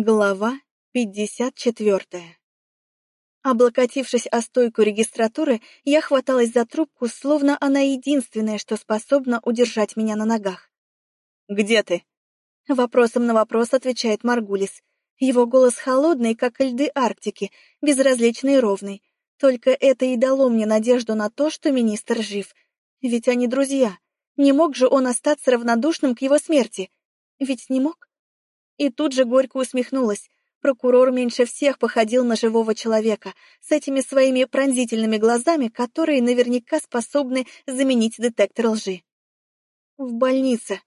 Глава 54 Облокотившись о стойку регистратуры, я хваталась за трубку, словно она единственная, что способна удержать меня на ногах. «Где ты?» Вопросом на вопрос отвечает Маргулис. Его голос холодный, как льды Арктики, безразличный и ровный. Только это и дало мне надежду на то, что министр жив. Ведь они друзья. Не мог же он остаться равнодушным к его смерти? Ведь не мог? И тут же горько усмехнулась. Прокурор меньше всех походил на живого человека, с этими своими пронзительными глазами, которые наверняка способны заменить детектор лжи. В больнице.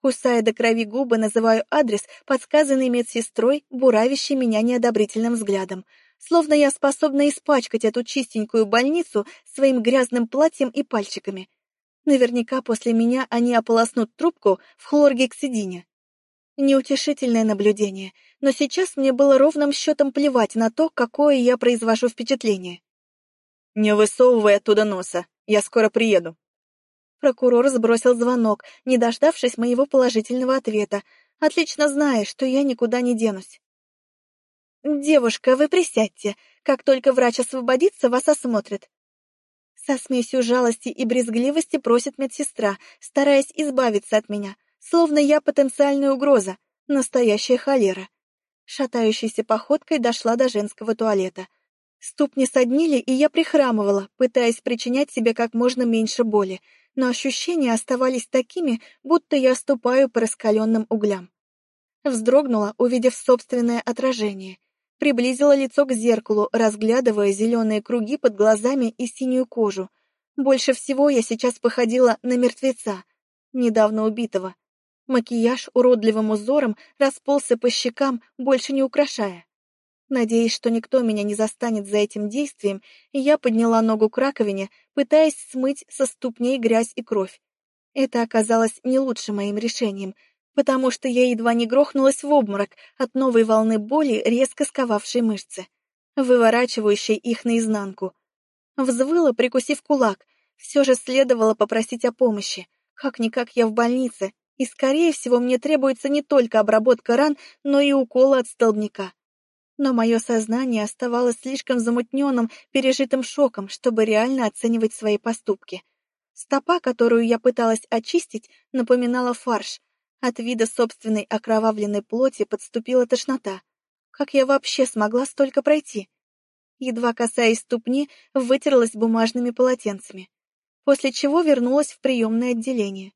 Кусая до крови губы, называю адрес, подсказанный медсестрой, буравящей меня неодобрительным взглядом. Словно я способна испачкать эту чистенькую больницу своим грязным платьем и пальчиками. Наверняка после меня они ополоснут трубку в хлоргексидине. Неутешительное наблюдение, но сейчас мне было ровным счетом плевать на то, какое я произвожу впечатление. «Не высовывай оттуда носа, я скоро приеду». Прокурор сбросил звонок, не дождавшись моего положительного ответа, отлично зная, что я никуда не денусь. «Девушка, вы присядьте. Как только врач освободится, вас осмотрят». Со смесью жалости и брезгливости просит медсестра, стараясь избавиться от меня, словно я потенциальная угроза, настоящая холера. Шатающейся походкой дошла до женского туалета. Ступни соднили, и я прихрамывала, пытаясь причинять себе как можно меньше боли, но ощущения оставались такими, будто я ступаю по раскаленным углям. Вздрогнула, увидев собственное отражение. Приблизила лицо к зеркалу, разглядывая зеленые круги под глазами и синюю кожу. Больше всего я сейчас походила на мертвеца, недавно убитого. Макияж уродливым узором расползся по щекам, больше не украшая. Надеясь, что никто меня не застанет за этим действием, я подняла ногу к раковине, пытаясь смыть со ступней грязь и кровь. Это оказалось не лучшим моим решением, потому что я едва не грохнулась в обморок от новой волны боли, резко сковавшей мышцы, выворачивающей их наизнанку. Взвыла, прикусив кулак. Все же следовало попросить о помощи. Как-никак я в больнице, и, скорее всего, мне требуется не только обработка ран, но и уколы от столбняка. Но мое сознание оставалось слишком замутненным, пережитым шоком, чтобы реально оценивать свои поступки. Стопа, которую я пыталась очистить, напоминала фарш. От вида собственной окровавленной плоти подступила тошнота. Как я вообще смогла столько пройти? Едва касаясь ступни, вытерлась бумажными полотенцами. После чего вернулась в приемное отделение.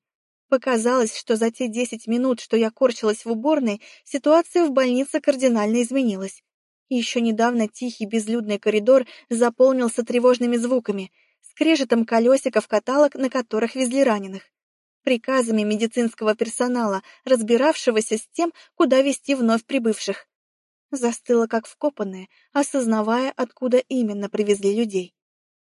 Показалось, что за те десять минут, что я корчилась в уборной, ситуация в больнице кардинально изменилась. Еще недавно тихий безлюдный коридор заполнился тревожными звуками, скрежетом колесиков каталог, на которых везли раненых, приказами медицинского персонала, разбиравшегося с тем, куда вести вновь прибывших. Застыла как вкопанная, осознавая, откуда именно привезли людей.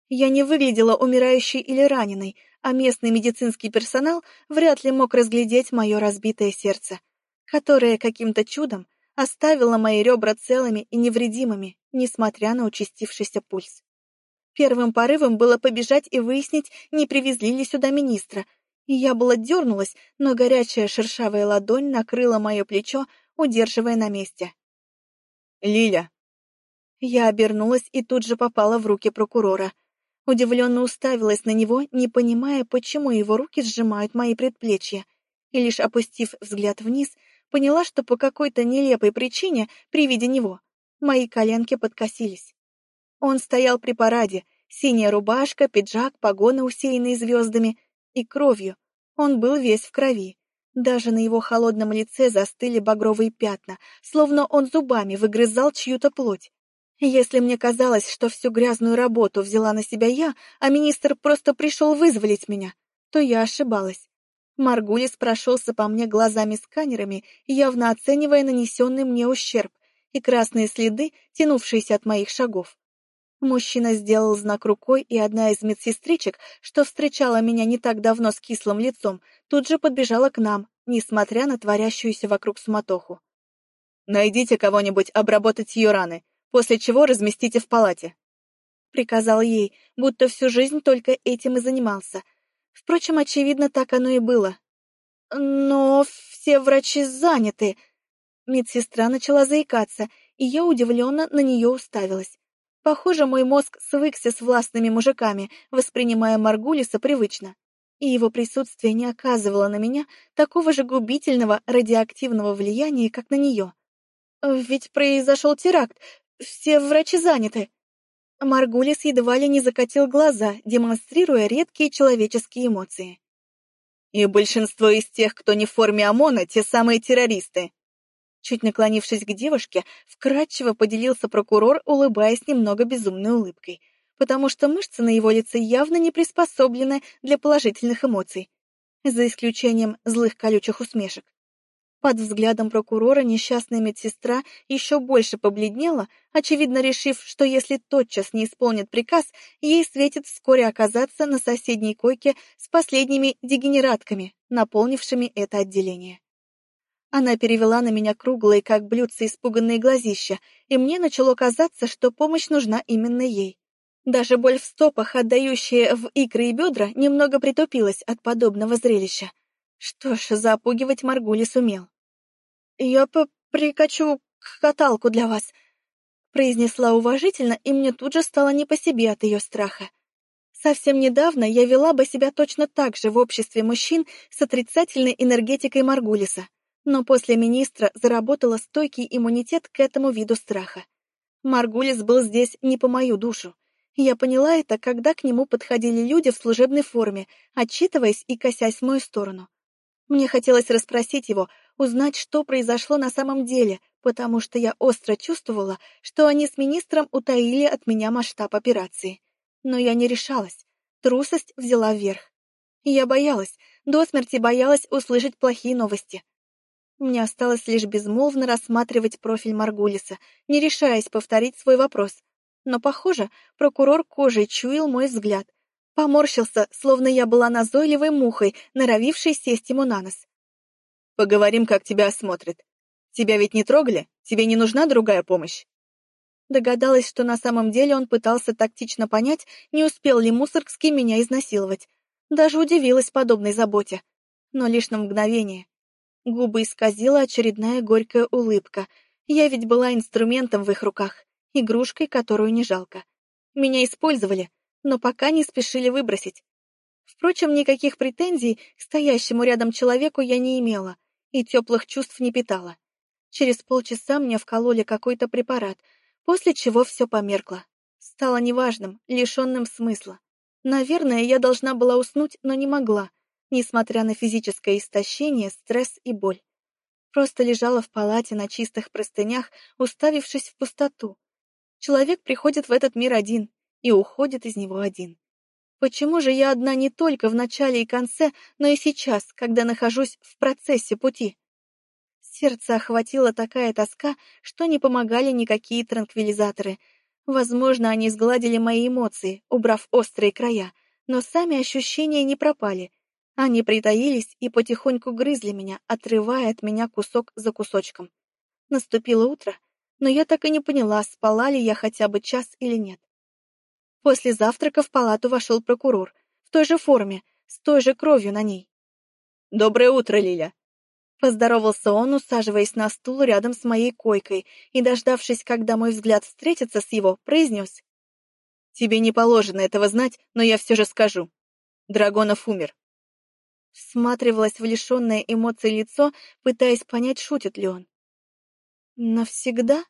Я не выглядела умирающей или раненой, а местный медицинский персонал вряд ли мог разглядеть мое разбитое сердце, которое каким-то чудом оставило мои ребра целыми и невредимыми, несмотря на участившийся пульс. Первым порывом было побежать и выяснить, не привезли ли сюда министра, и я была дернулась, но горячая шершавая ладонь накрыла мое плечо, удерживая на месте. «Лиля!» Я обернулась и тут же попала в руки прокурора. Удивленно уставилась на него, не понимая, почему его руки сжимают мои предплечья, и лишь опустив взгляд вниз, поняла, что по какой-то нелепой причине при виде него мои коленки подкосились. Он стоял при параде, синяя рубашка, пиджак, погоны, усеянные звездами, и кровью. Он был весь в крови. Даже на его холодном лице застыли багровые пятна, словно он зубами выгрызал чью-то плоть. Если мне казалось, что всю грязную работу взяла на себя я, а министр просто пришел вызволить меня, то я ошибалась. Маргулис прошелся по мне глазами-сканерами, явно оценивая нанесенный мне ущерб и красные следы, тянувшиеся от моих шагов. Мужчина сделал знак рукой, и одна из медсестричек, что встречала меня не так давно с кислым лицом, тут же подбежала к нам, несмотря на творящуюся вокруг суматоху. «Найдите кого-нибудь обработать ее раны после чего разместите в палате. Приказал ей, будто всю жизнь только этим и занимался. Впрочем, очевидно, так оно и было. Но все врачи заняты. Медсестра начала заикаться, и я удивленно на нее уставилась. Похоже, мой мозг свыкся с властными мужиками, воспринимая Маргулиса привычно. И его присутствие не оказывало на меня такого же губительного радиоактивного влияния, как на нее. Ведь произошел теракт, все врачи заняты. Маргулис едва ли не закатил глаза, демонстрируя редкие человеческие эмоции. И большинство из тех, кто не в форме ОМОНа, те самые террористы. Чуть наклонившись к девушке, вкратчиво поделился прокурор, улыбаясь немного безумной улыбкой, потому что мышцы на его лице явно не приспособлены для положительных эмоций, за исключением злых колючих усмешек. Под взглядом прокурора несчастная медсестра еще больше побледнела, очевидно решив, что если тотчас не исполнит приказ, ей светит вскоре оказаться на соседней койке с последними дегенератками, наполнившими это отделение. Она перевела на меня круглые, как блюдца, испуганные глазища, и мне начало казаться, что помощь нужна именно ей. Даже боль в стопах, отдающая в икры и бедра, немного притупилась от подобного зрелища. Что ж, запугивать Маргули сумел. «Я прикачу каталку для вас», — произнесла уважительно, и мне тут же стало не по себе от ее страха. Совсем недавно я вела бы себя точно так же в обществе мужчин с отрицательной энергетикой Маргулиса но после министра заработала стойкий иммунитет к этому виду страха. Маргулис был здесь не по мою душу. Я поняла это, когда к нему подходили люди в служебной форме, отчитываясь и косясь в мою сторону. Мне хотелось расспросить его, узнать, что произошло на самом деле, потому что я остро чувствовала, что они с министром утаили от меня масштаб операции. Но я не решалась. Трусость взяла вверх. Я боялась, до смерти боялась услышать плохие новости. Мне осталось лишь безмолвно рассматривать профиль Маргулиса, не решаясь повторить свой вопрос. Но, похоже, прокурор кожей чуял мой взгляд. Поморщился, словно я была назойливой мухой, норовившей сесть ему на нос. «Поговорим, как тебя осмотрят. Тебя ведь не трогали? Тебе не нужна другая помощь?» Догадалась, что на самом деле он пытался тактично понять, не успел ли Мусоргский меня изнасиловать. Даже удивилась подобной заботе. Но лишь на мгновение. Губы исказила очередная горькая улыбка. Я ведь была инструментом в их руках, игрушкой, которую не жалко. Меня использовали, но пока не спешили выбросить. Впрочем, никаких претензий к стоящему рядом человеку я не имела и теплых чувств не питала. Через полчаса мне вкололи какой-то препарат, после чего все померкло. Стало неважным, лишенным смысла. Наверное, я должна была уснуть, но не могла несмотря на физическое истощение, стресс и боль. Просто лежала в палате на чистых простынях, уставившись в пустоту. Человек приходит в этот мир один и уходит из него один. Почему же я одна не только в начале и конце, но и сейчас, когда нахожусь в процессе пути? Сердце охватила такая тоска, что не помогали никакие транквилизаторы. Возможно, они сгладили мои эмоции, убрав острые края, но сами ощущения не пропали, они притаились и потихоньку грызли меня, отрывая от меня кусок за кусочком. Наступило утро, но я так и не поняла, спала ли я хотя бы час или нет. После завтрака в палату вошел прокурор, в той же форме, с той же кровью на ней. «Доброе утро, Лиля!» Поздоровался он, усаживаясь на стул рядом с моей койкой, и, дождавшись, когда мой взгляд встретится с его, произнес. «Тебе не положено этого знать, но я все же скажу. Драгонов умер. Всматривалась в лишенное эмоций лицо, пытаясь понять, шутит ли он. «Навсегда?»